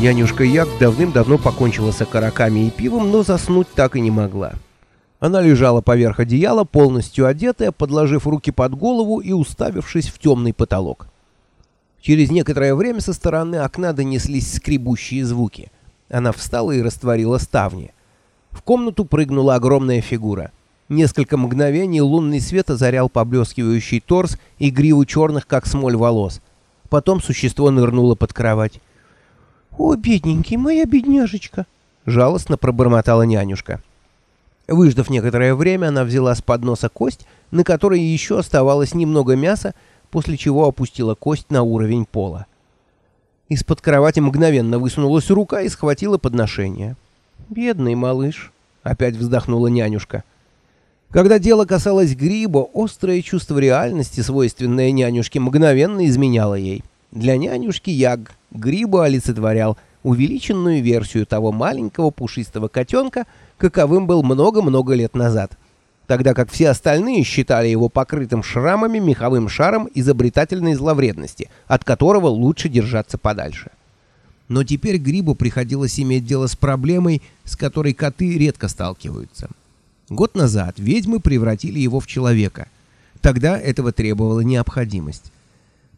Нянюшка Як давным-давно покончила с окороками и пивом, но заснуть так и не могла. Она лежала поверх одеяла, полностью одетая, подложив руки под голову и уставившись в темный потолок. Через некоторое время со стороны окна донеслись скребущие звуки. Она встала и растворила ставни. В комнату прыгнула огромная фигура. Несколько мгновений лунный свет озарял поблескивающий торс и гриву черных, как смоль, волос. Потом существо нырнуло под кровать. «О, бедненький, моя бедняжечка!» — жалостно пробормотала нянюшка. Выждав некоторое время, она взяла с подноса кость, на которой еще оставалось немного мяса, после чего опустила кость на уровень пола. Из-под кровати мгновенно высунулась рука и схватила подношение. «Бедный малыш!» — опять вздохнула нянюшка. Когда дело касалось гриба, острое чувство реальности, свойственное нянюшке, мгновенно изменяло ей. Для нянюшки Яг Гриба олицетворял увеличенную версию того маленького пушистого котенка, каковым был много-много лет назад, тогда как все остальные считали его покрытым шрамами меховым шаром изобретательной зловредности, от которого лучше держаться подальше. Но теперь Грибу приходилось иметь дело с проблемой, с которой коты редко сталкиваются. Год назад ведьмы превратили его в человека. Тогда этого требовала необходимость.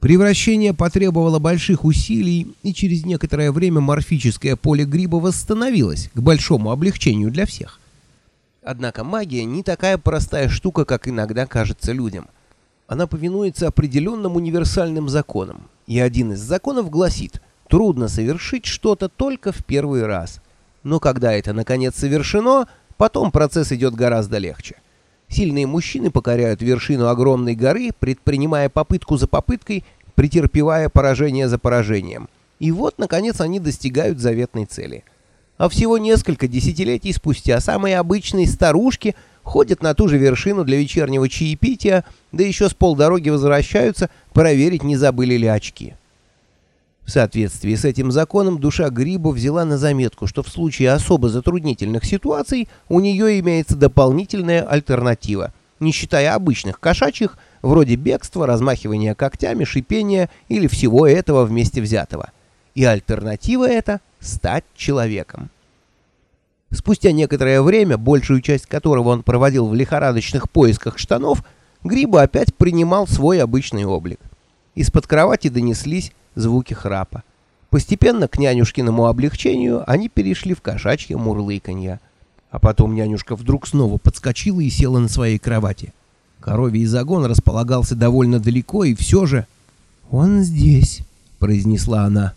Превращение потребовало больших усилий, и через некоторое время морфическое поле гриба восстановилось, к большому облегчению для всех. Однако магия не такая простая штука, как иногда кажется людям. Она повинуется определенным универсальным законам, и один из законов гласит «трудно совершить что-то только в первый раз». Но когда это наконец совершено, потом процесс идет гораздо легче. Сильные мужчины покоряют вершину огромной горы, предпринимая попытку за попыткой, претерпевая поражение за поражением. И вот, наконец, они достигают заветной цели. А всего несколько десятилетий спустя самые обычные старушки ходят на ту же вершину для вечернего чаепития, да еще с полдороги возвращаются проверить, не забыли ли очки. В соответствии с этим законом душа Гриба взяла на заметку, что в случае особо затруднительных ситуаций у нее имеется дополнительная альтернатива, не считая обычных кошачьих, вроде бегства, размахивания когтями, шипения или всего этого вместе взятого. И альтернатива это — стать человеком. Спустя некоторое время, большую часть которого он проводил в лихорадочных поисках штанов, Гриба опять принимал свой обычный облик. Из-под кровати донеслись звуки храпа. Постепенно к нянюшкиному облегчению они перешли в кошачье мурлыканье. А потом нянюшка вдруг снова подскочила и села на своей кровати. Коровий загон располагался довольно далеко, и все же... «Он здесь», — произнесла она.